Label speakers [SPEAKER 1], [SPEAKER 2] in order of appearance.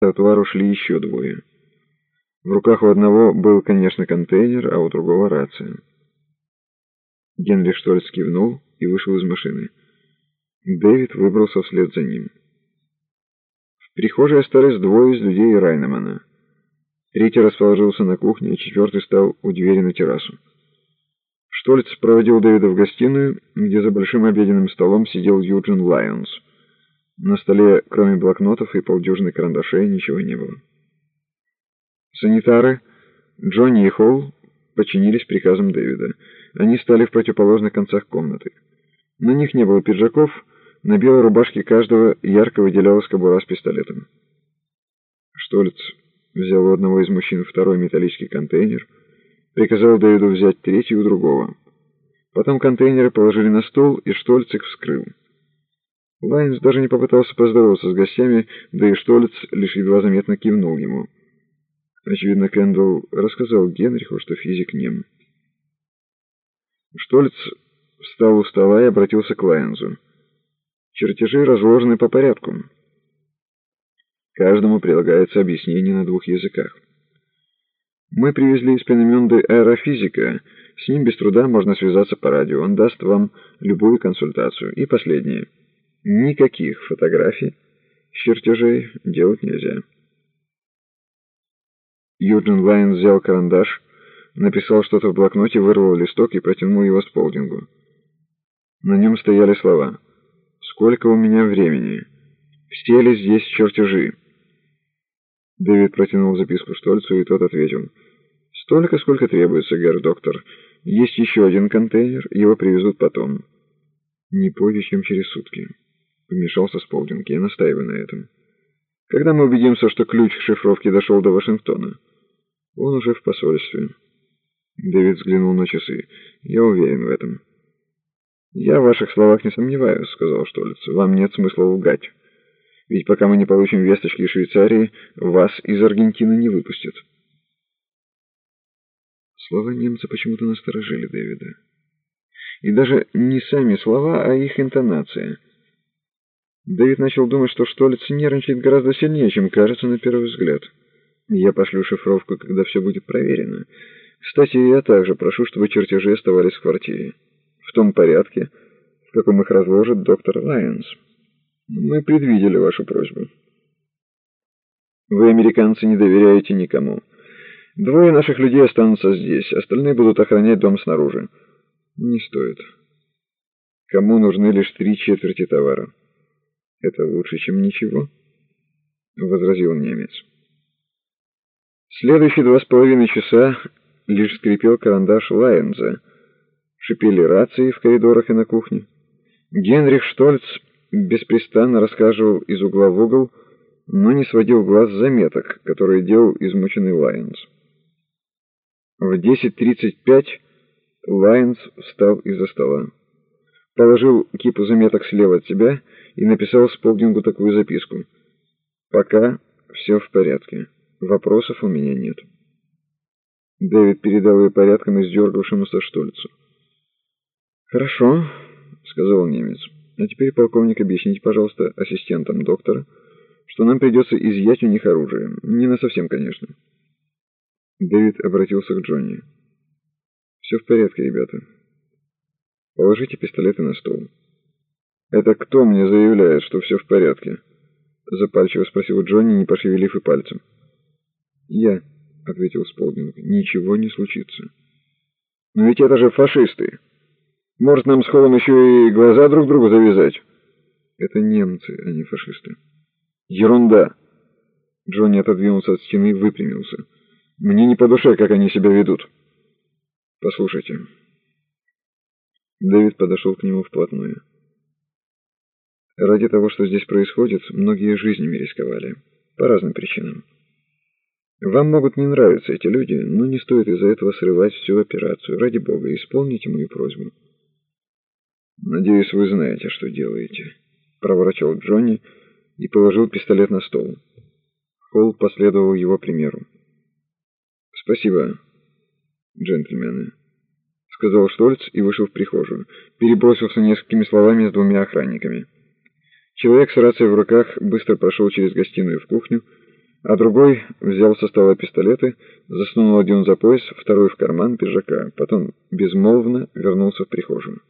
[SPEAKER 1] тротуару шли еще двое. В руках у одного был, конечно, контейнер, а у другого рация. Генри Штольц кивнул и вышел из машины. Дэвид выбрался вслед за ним. В прихожей остались двое из людей Райнемана. Третий расположился на кухне, а четвертый стал у двери на террасу. Штольц проводил Дэвида в гостиную, где за большим обеденным столом сидел Юджин Лайонс. На столе, кроме блокнотов и полдюжины карандашей, ничего не было. Санитары Джонни и Холл подчинились приказам Дэвида. Они стали в противоположных концах комнаты. На них не было пиджаков, на белой рубашке каждого ярко выделялась кобура с пистолетом. Штольц взял у одного из мужчин второй металлический контейнер, приказал Дэвиду взять третий у другого. Потом контейнеры положили на стол, и Штольц их вскрыл. Лайнс даже не попытался поздороваться с гостями, да и Штольц лишь едва заметно кивнул ему. Очевидно, Кэндалл рассказал Генриху, что физик нем. Штольц встал у стола и обратился к Лайнзу. Чертежи разложены по порядку. Каждому прилагается объяснение на двух языках. Мы привезли из Пенеменды аэрофизика. С ним без труда можно связаться по радио. Он даст вам любую консультацию. И последнее. Никаких фотографий с чертежей делать нельзя. Юджин Лайн взял карандаш, написал что-то в блокноте, вырвал листок и протянул его Сполдингу. На нем стояли слова «Сколько у меня времени? Все ли здесь чертежи?» Дэвид протянул записку Штольцу, и тот ответил «Столько, сколько требуется, герр доктор. Есть еще один контейнер, его привезут потом. Не позже, чем через сутки». Вмешался Сполдинг. Я настаиваю на этом. Когда мы убедимся, что ключ к шифровке дошел до Вашингтона? Он уже в посольстве. Дэвид взглянул на часы. Я уверен в этом. «Я в ваших словах не сомневаюсь», — сказал Штолец. «Вам нет смысла лгать. Ведь пока мы не получим весточки из Швейцарии, вас из Аргентины не выпустят». Слова немца почему-то насторожили Дэвида. И даже не сами слова, а их интонация — Дэвид начал думать, что Штолец нервничает гораздо сильнее, чем кажется на первый взгляд. Я пошлю шифровку, когда все будет проверено. Кстати, я также прошу, чтобы чертежи оставались в квартире. В том порядке, в каком их разложит доктор Лайонс. Мы предвидели вашу просьбу. Вы, американцы, не доверяете никому. Двое наших людей останутся здесь, остальные будут охранять дом снаружи. Не стоит. Кому нужны лишь три четверти товара? «Это лучше, чем ничего», — возразил немец. Следующие два с половиной часа лишь скрипел карандаш Лайенза, шипели рации в коридорах и на кухне. Генрих Штольц беспрестанно рассказывал из угла в угол, но не сводил глаз заметок, которые делал измученный Лайенс. В 10.35 Лайенс встал из-за стола, положил кипу заметок слева от себя и написал Сполдингу такую записку. «Пока все в порядке. Вопросов у меня нет». Дэвид передал ее порядком издергавшемуся Штольцу. «Хорошо», — сказал немец. «А теперь, полковник, объясните, пожалуйста, ассистентам доктора, что нам придется изъять у них оружие. Не на совсем, конечно». Дэвид обратился к Джонни. «Все в порядке, ребята. Положите пистолеты на стол». «Это кто мне заявляет, что все в порядке?» Запальчиво спросил Джонни, не пошевелив и пальцем. «Я», — ответил Сполдинг, — «ничего не случится». «Но ведь это же фашисты! Может, нам с Холлом еще и глаза друг другу завязать?» «Это немцы, а не фашисты». «Ерунда!» Джонни отодвинулся от стены и выпрямился. «Мне не по душе, как они себя ведут». «Послушайте». Дэвид подошел к нему вплотную. Ради того, что здесь происходит, многие жизнями рисковали. По разным причинам. Вам могут не нравиться эти люди, но не стоит из-за этого срывать всю операцию. Ради бога, исполните мою просьбу. «Надеюсь, вы знаете, что делаете», — проворачивал Джонни и положил пистолет на стол. Холл последовал его примеру. «Спасибо, джентльмены», — сказал Штольц и вышел в прихожую. Перебросился несколькими словами с двумя охранниками. Человек с рацией в руках быстро прошел через гостиную в кухню, а другой взял со стола пистолеты, засунул один за пояс, второй в карман пиджака, потом безмолвно вернулся в прихожую.